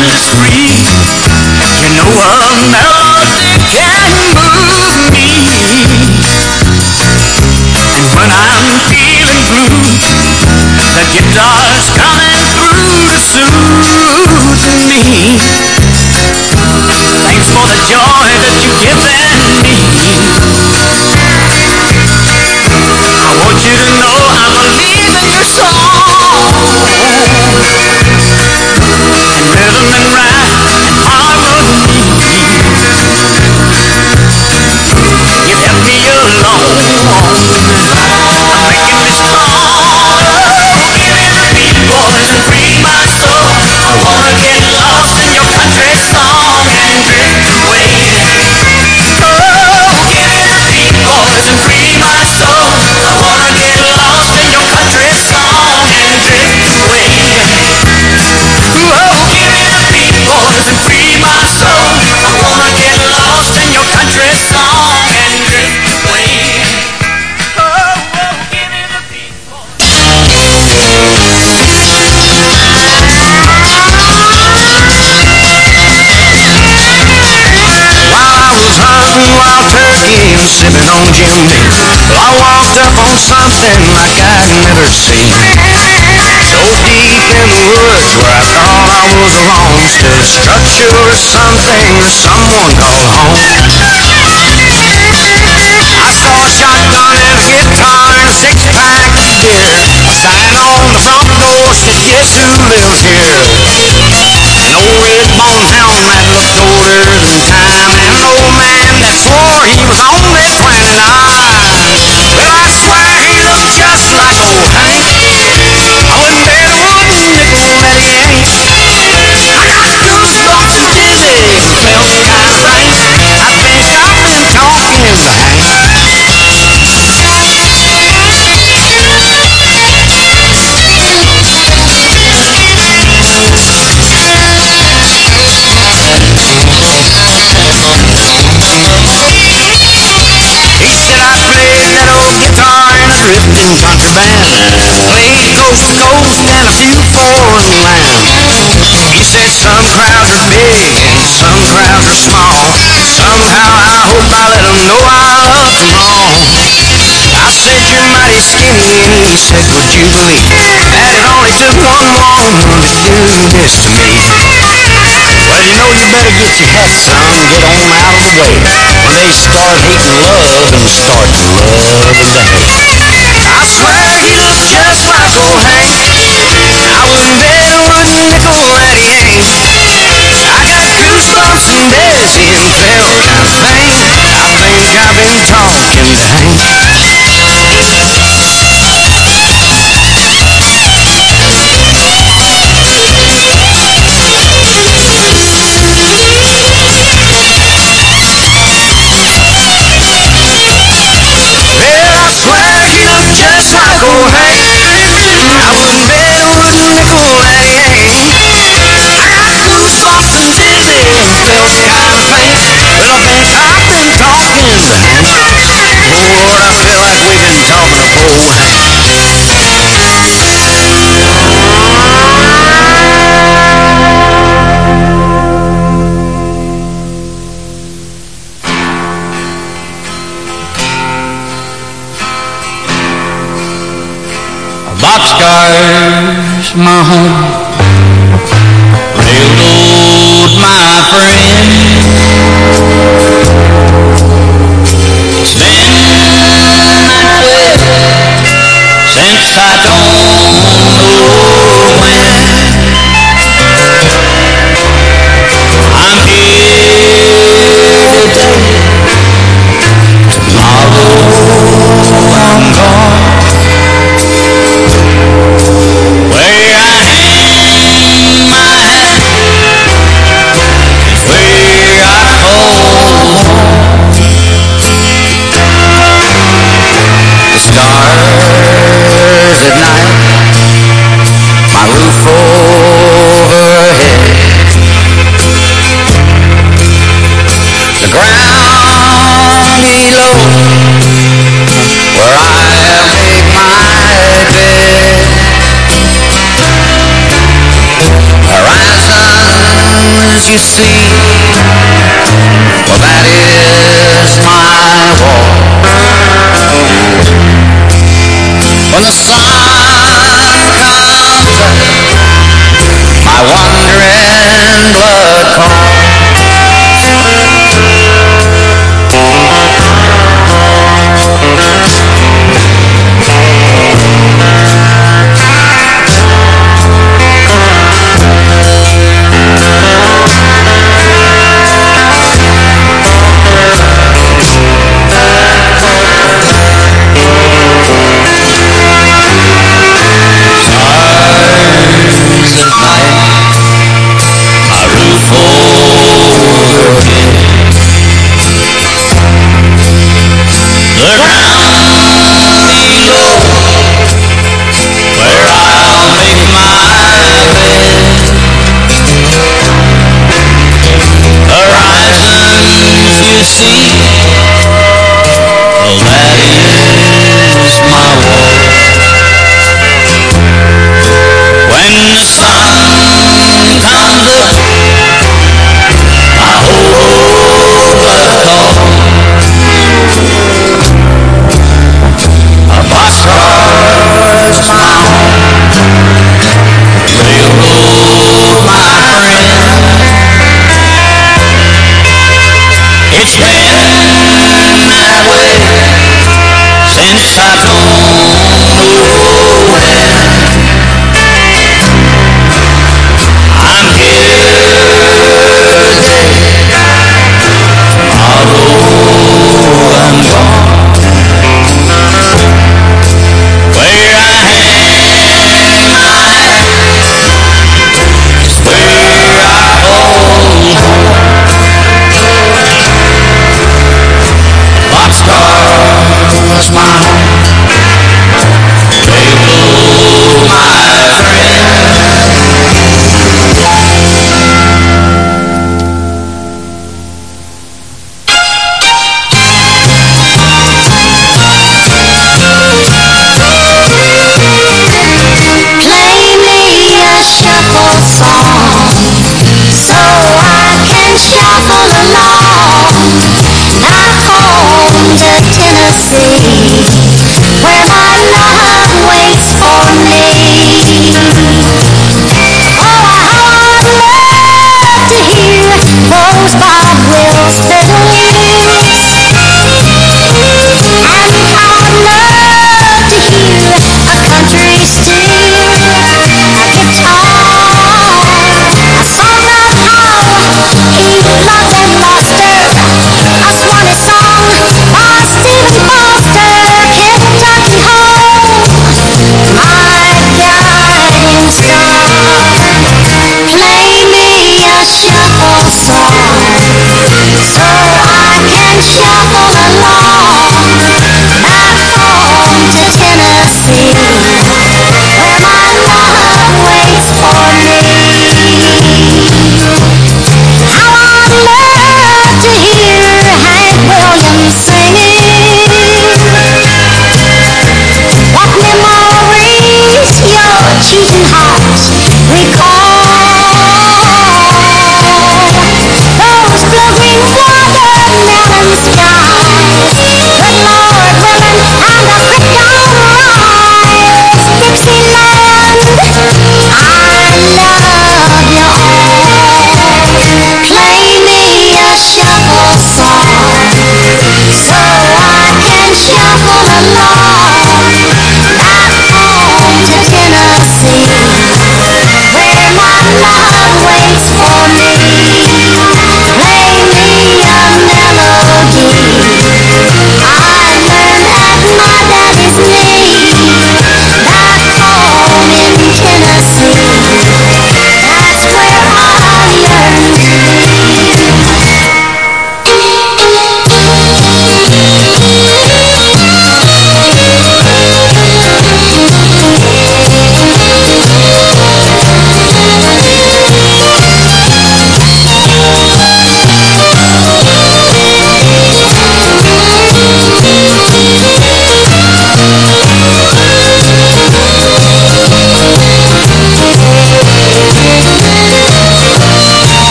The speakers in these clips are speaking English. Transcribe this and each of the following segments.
is free. You know a melody can move me. And when I'm feeling blue, the guitar's coming through to soothe me. Thanks for the joy something like I'd never seen. So deep in the woods where I thought I was alone, stood a structure or something or someone called home. I saw a shotgun and a guitar and a six-pack of beer. A sign on the front door said, guess who lives here? An old red-bone hound that looked older than time band. Played coast to coast and a few foreign lands. He said some crowds are big and some crowds are small. Somehow I hope I let 'em know I love them all. I said you're mighty skinny and he said would you believe that it only took one woman to do this to me. Well, you know you better get your hat, son, get on out of the way. When they start hating love and start loving the hate. I swear he looked just like old Hank. I wouldn't bet a wooden nickel that he ain't. I got goosebumps and dizzy and felt of faint. I think I've been talking to Hank. See,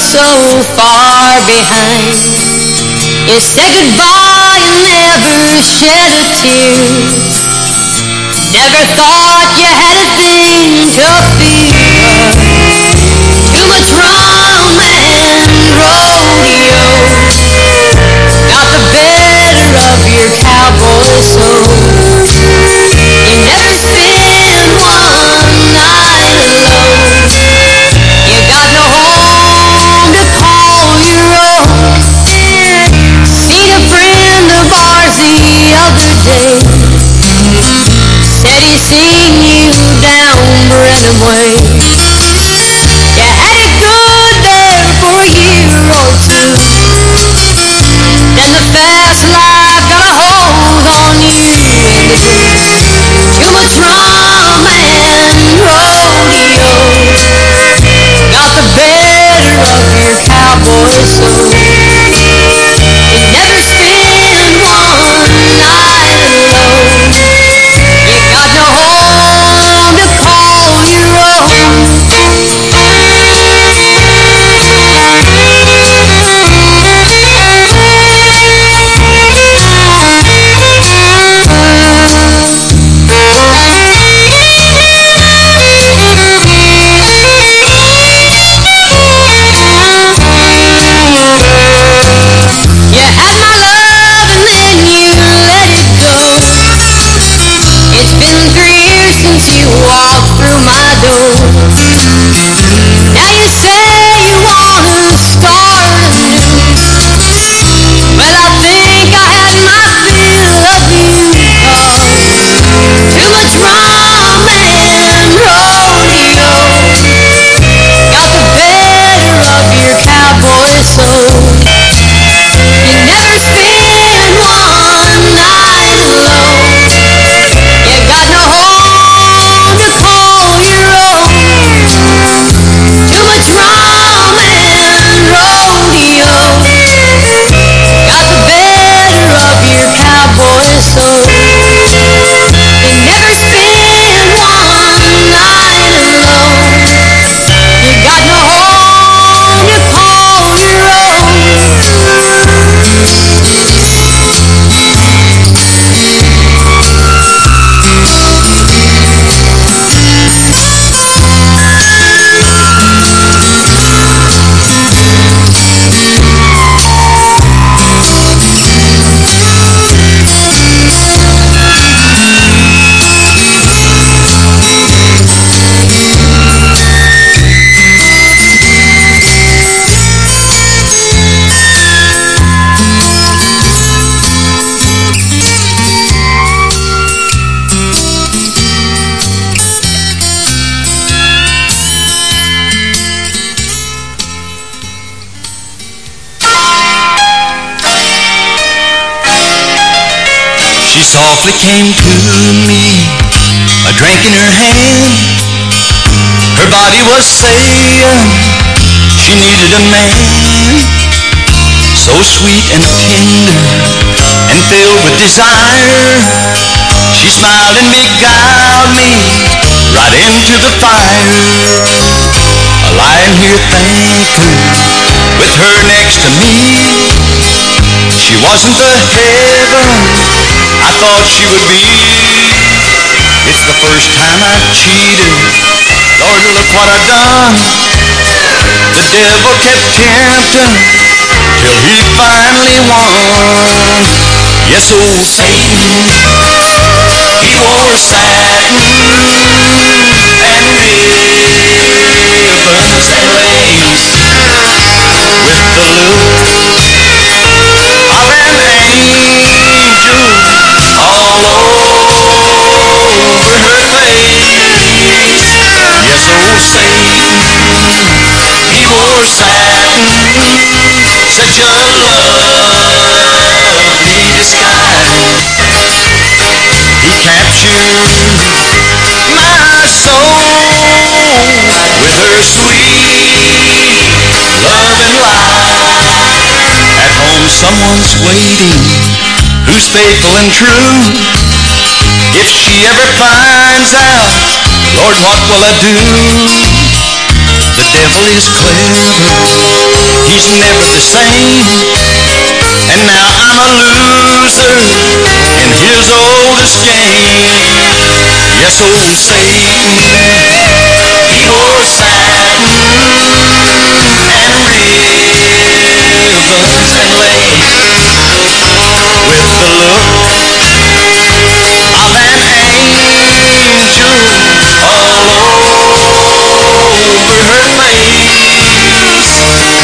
so far behind. You said goodbye and never shed a tear. Never thought you had a thing to fear. Too much rum and rodeo got the better of your cowboy soul. You never seen you down Brenham Way. You had it good there for a year or two. Then the fast life got a hold on you and the. Too much rum and rodeo got the better of your cowboy soul. Too much She came to me, a drink in her hand. Her body was saying she needed a man, so sweet and tender and filled with desire. She smiled and beguiled me right into the fire. Lying here thinking with her next to me. She wasn't the heaven thought she would be. It's the first time I've cheated. Lord, look what I've done. The devil kept tempting till he finally won. Yes, old Satan, he wore satin and ribbons and lace with the look of an angel old Satan, he wore satin, such a lovely disguise. He captured my soul with her sweet love and light. At home someone's waiting who's faithful and true. If she ever finds out, Lord, what will I do? The devil is clever, he's never the same. And now I'm a loser in his oldest game. Yes, old Satan, wore satin and ribbons and lace with the look over her face.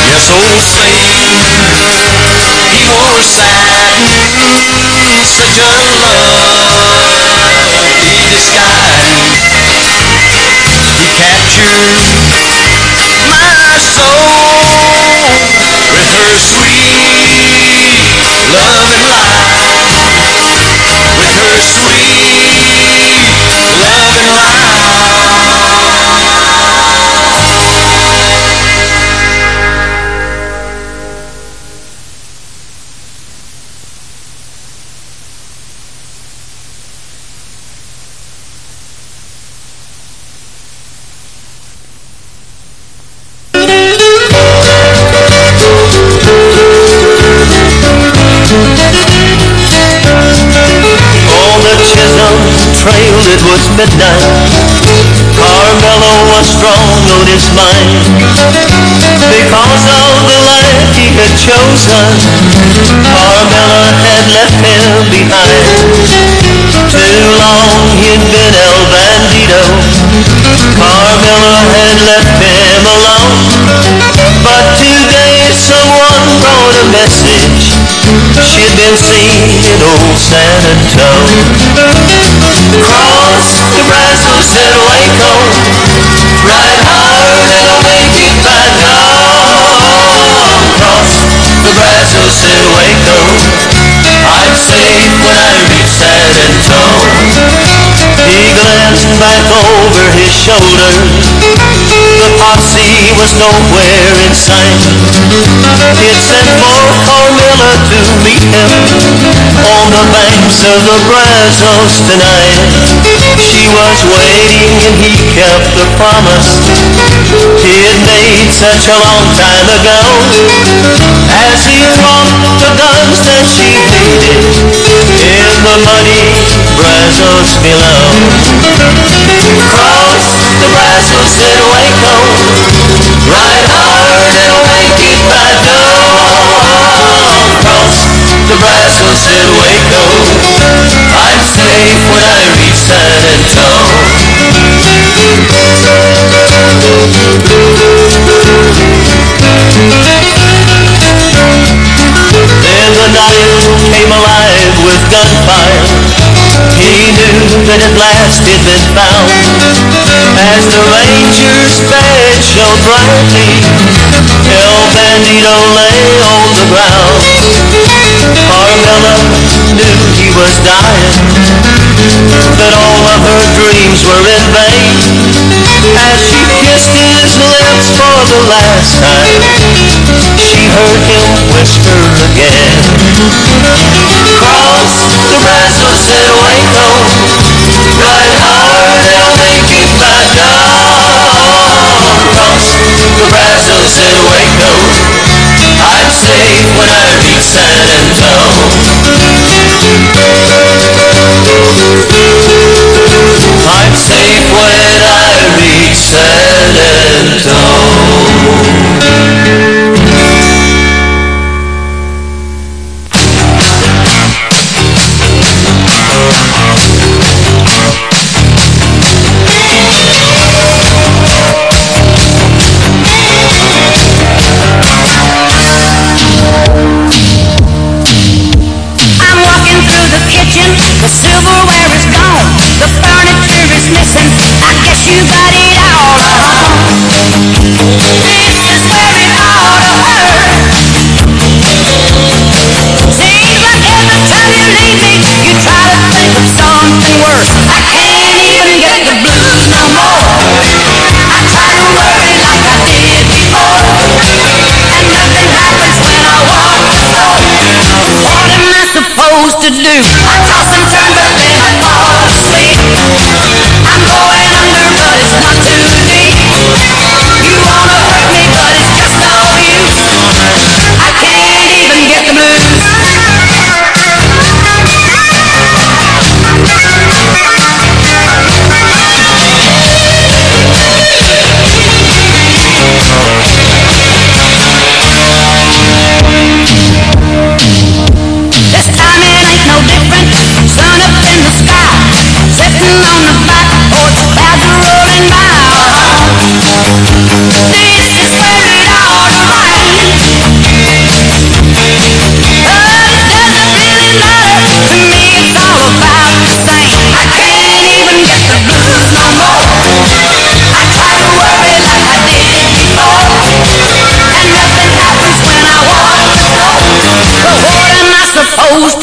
Yes, old Satan, he wore satin, such a lovely disguise. He captured the Brazos tonight. She was waiting and he kept the promise he had made such a long time ago. As he dropped the guns that she hated in the muddy Brazos below. Cross the Brazos Waco, ride safe when I reach San Antonio. Then the night came alive with gunfire. He knew that at last he'd been found. As the Rangers' badge shone brightly, El Bandito lay on the ground. Carmela knew he was dying, that all of her dreams were in vain. As she kissed his lips for the last time, she heard him whisper again. Cross the Brazos at Waco, ride hard and I'll make it by dawn. Brazos at Waco, I'm safe when I reach San Antonio. I'm safe when I reach San Antonio.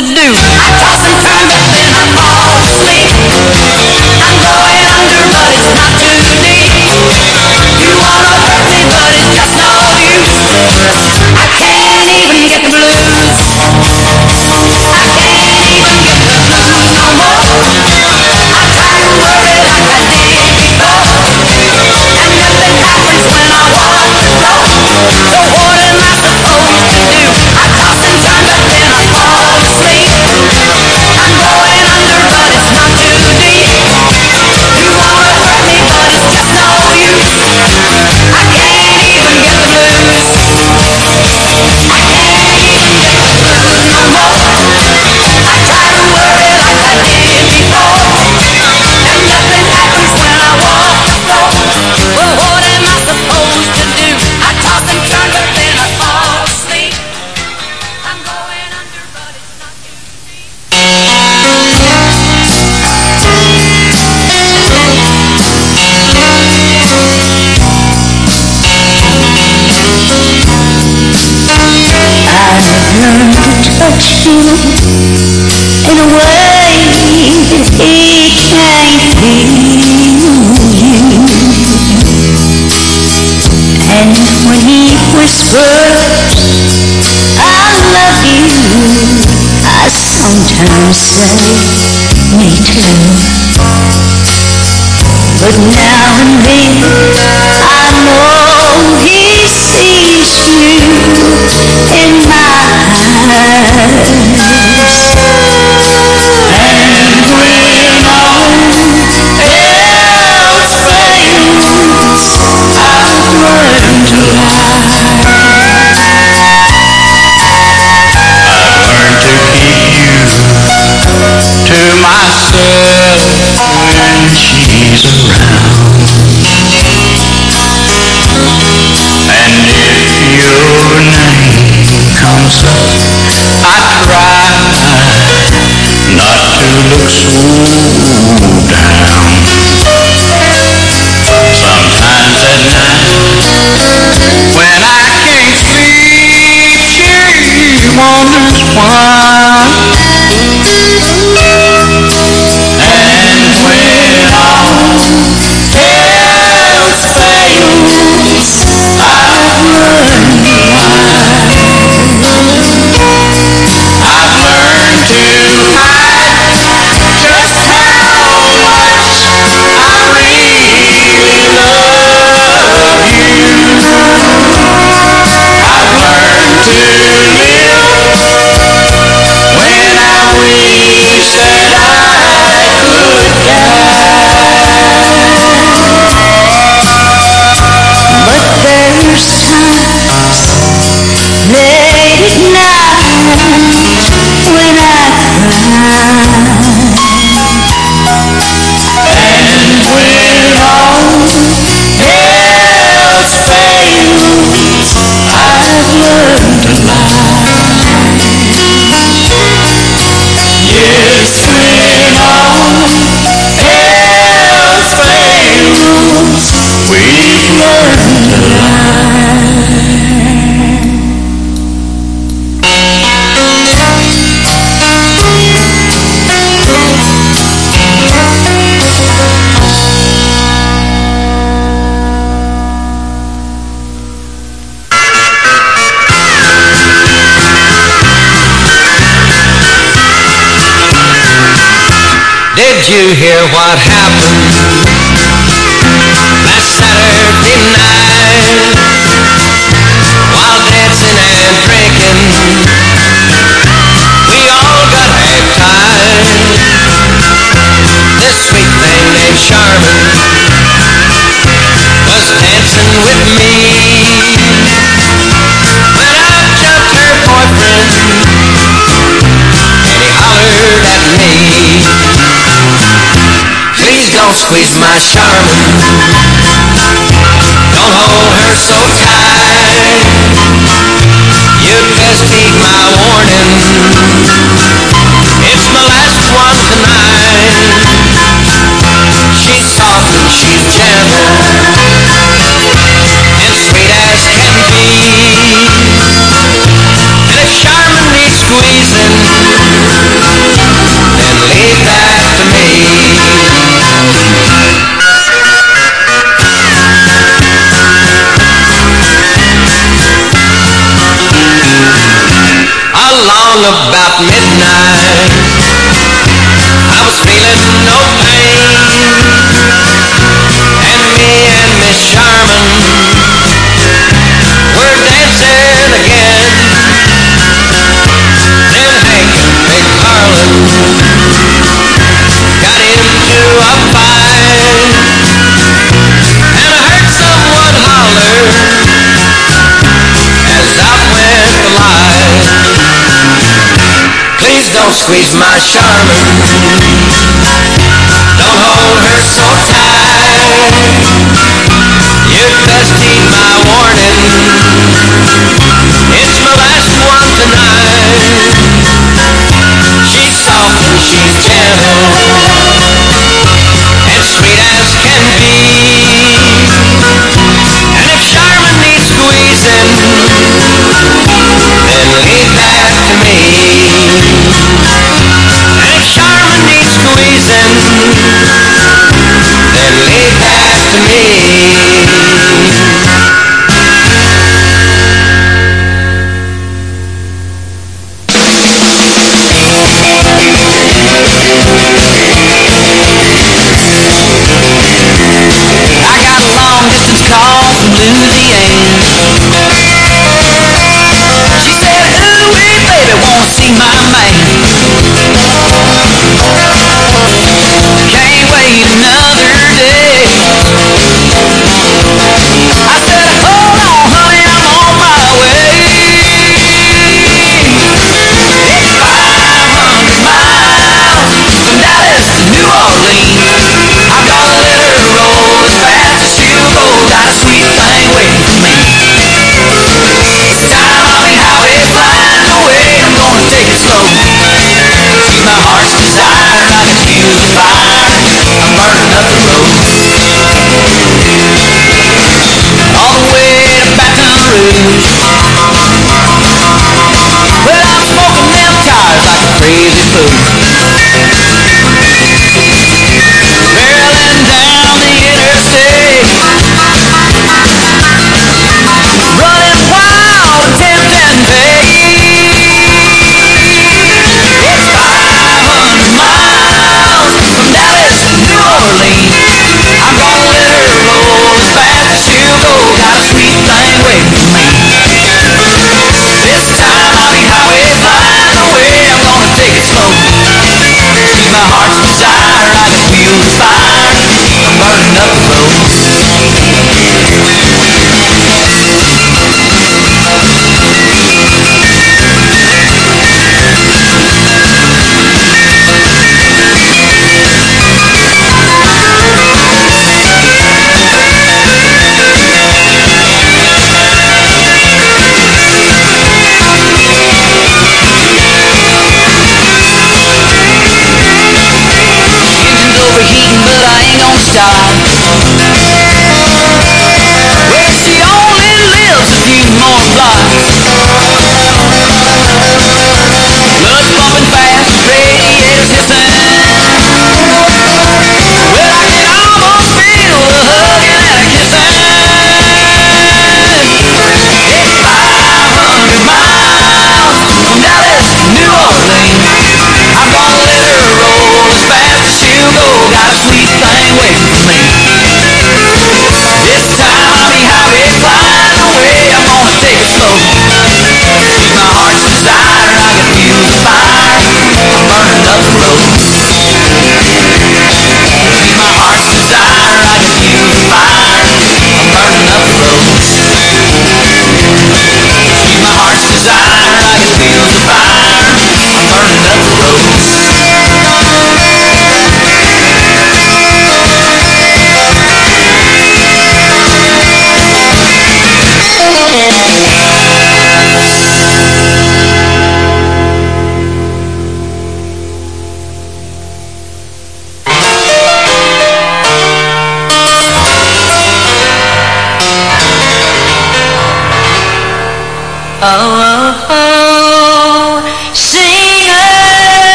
to do. you hear what happened? she's my charm. Don't hold her so tight. You'd best heed my warning. It's my last one tonight. She's soft and she's gentle. on about midnight. I was feeling no pain. And me and Miss Sharmon Were dancing again. Then Hank and Big Harlan Got into a fight. Don't squeeze my Sharmon. Don't hold her so tight. You'd best heed my warning. It's my last one tonight. She's soft and she's gentle. And sweet as can be. And if Sharmon needs squeezing, then leave that to me. to me.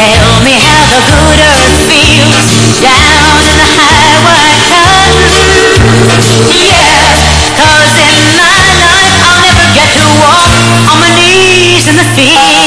Tell me how the good earth feels down in the highway comes. Yes, cause in my life I'll never get to walk on my knees in the field.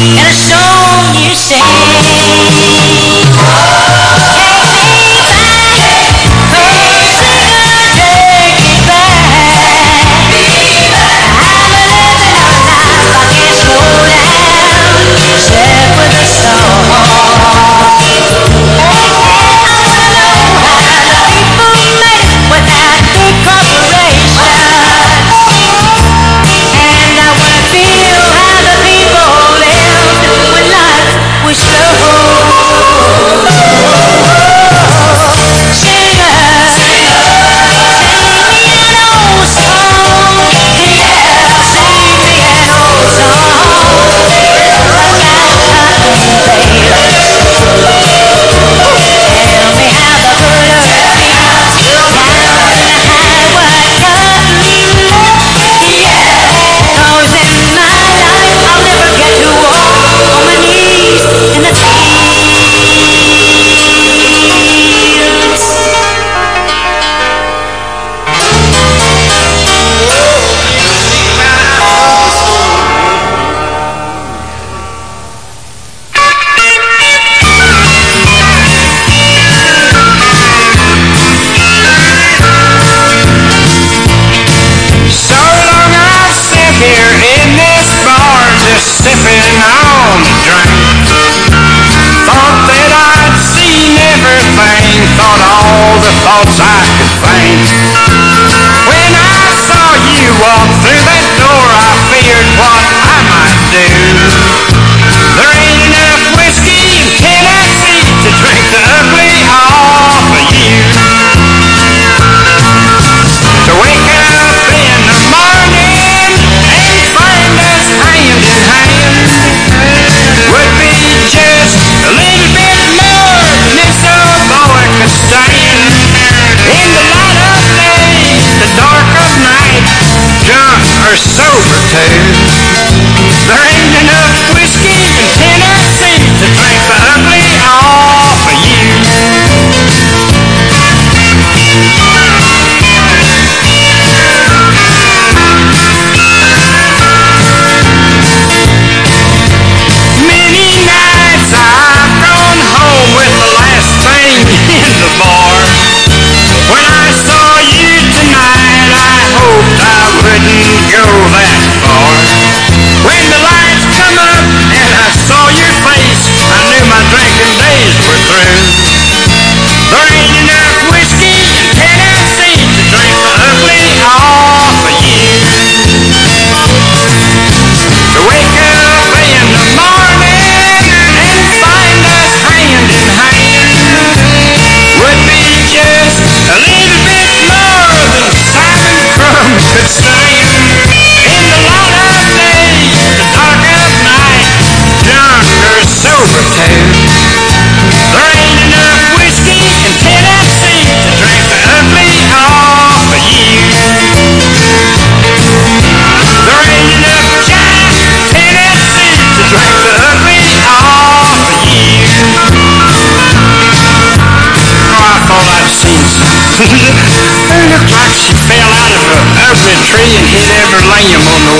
And it's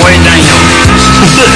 way down.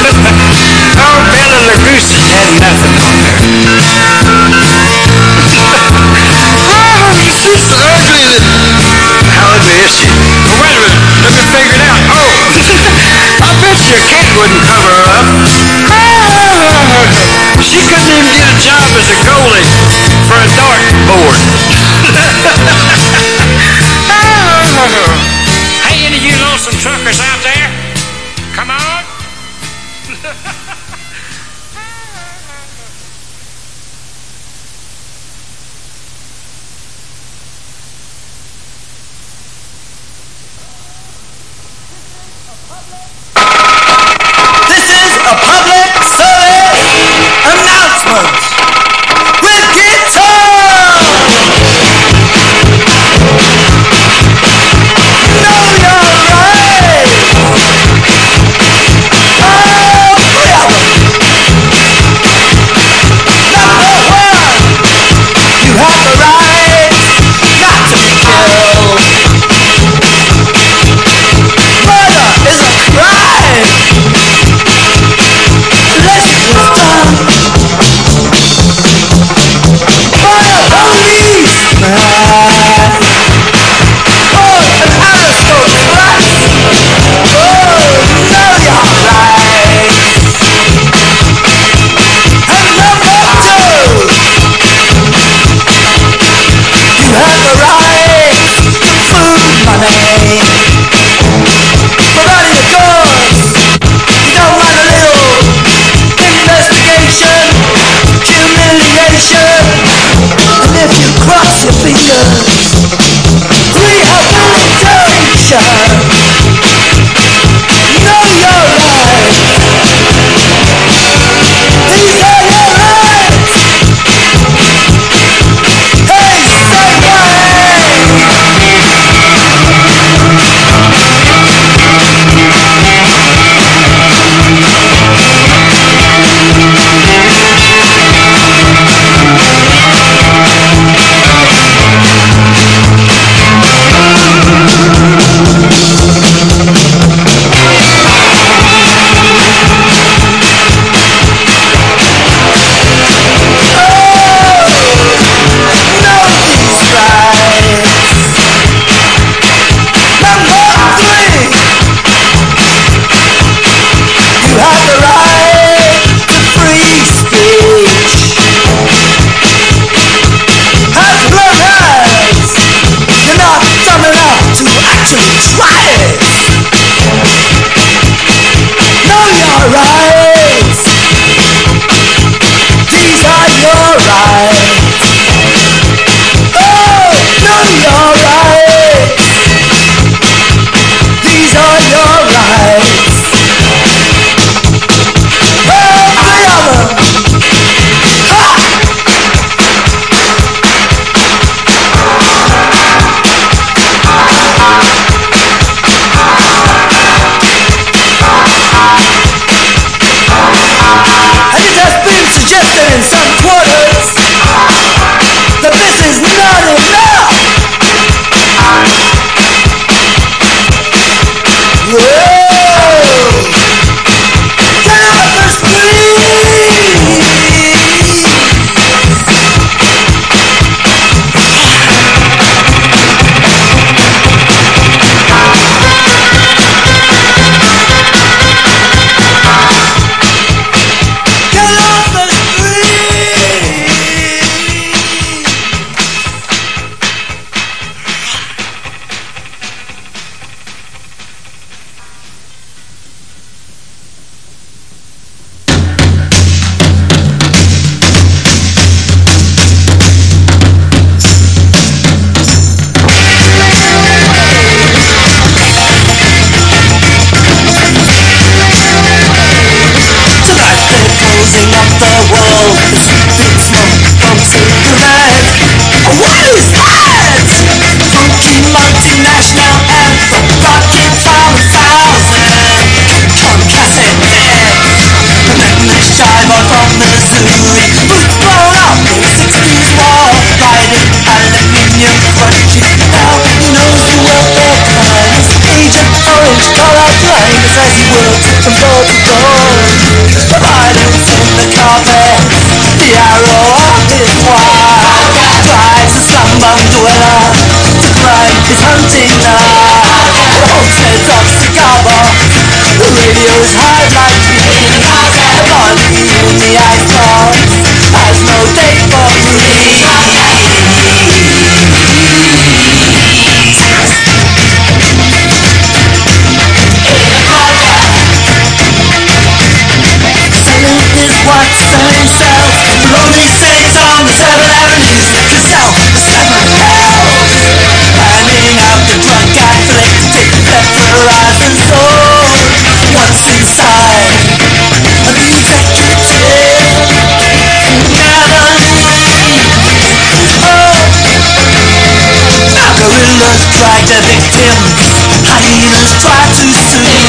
Gorillas drag their victims Hyenas try to soothe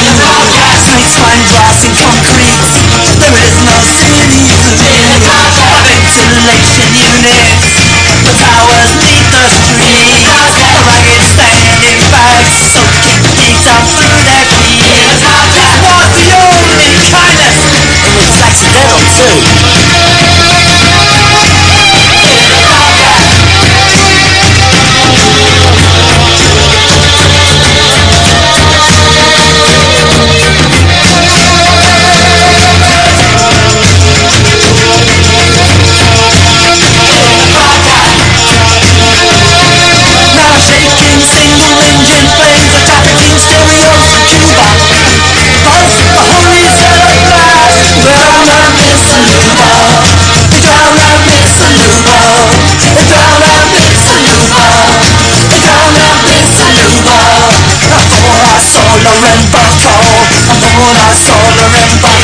Snakes find grass in concrete. There is no city Loren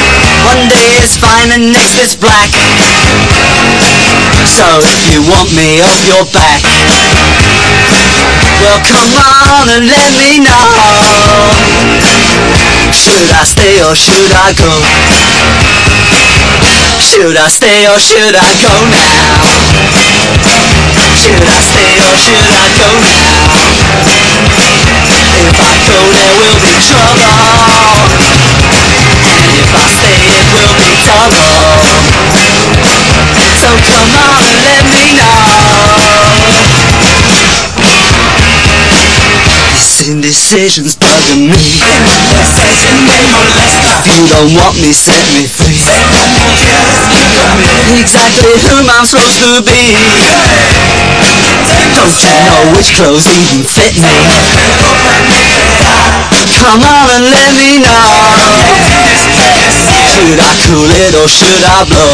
One day it's fine and next it's black So if you want me off your back Well come on and let me know Should I stay or should I go? Should I stay or should I go now? Should I stay or should I go now? If I go there will be trouble if I stay it will be double So come on and let me know. This indecision's bugging me. If you don't want me, set me free. Exactly whom I'm supposed to be? Don't you know which clothes even fit me? Come on and let me know Should I cool it or should I blow?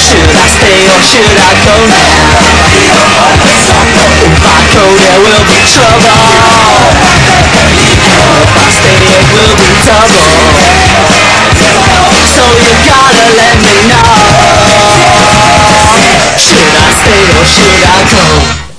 Should I stay or should I go now? If I go there will be trouble if I stay it will be double So you gotta let me know Should I stay or should I go?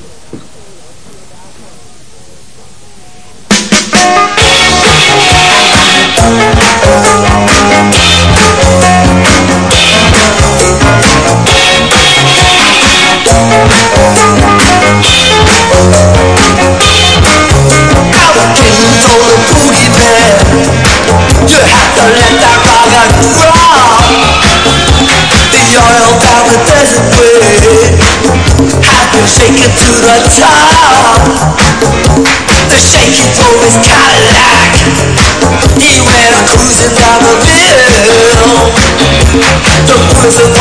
The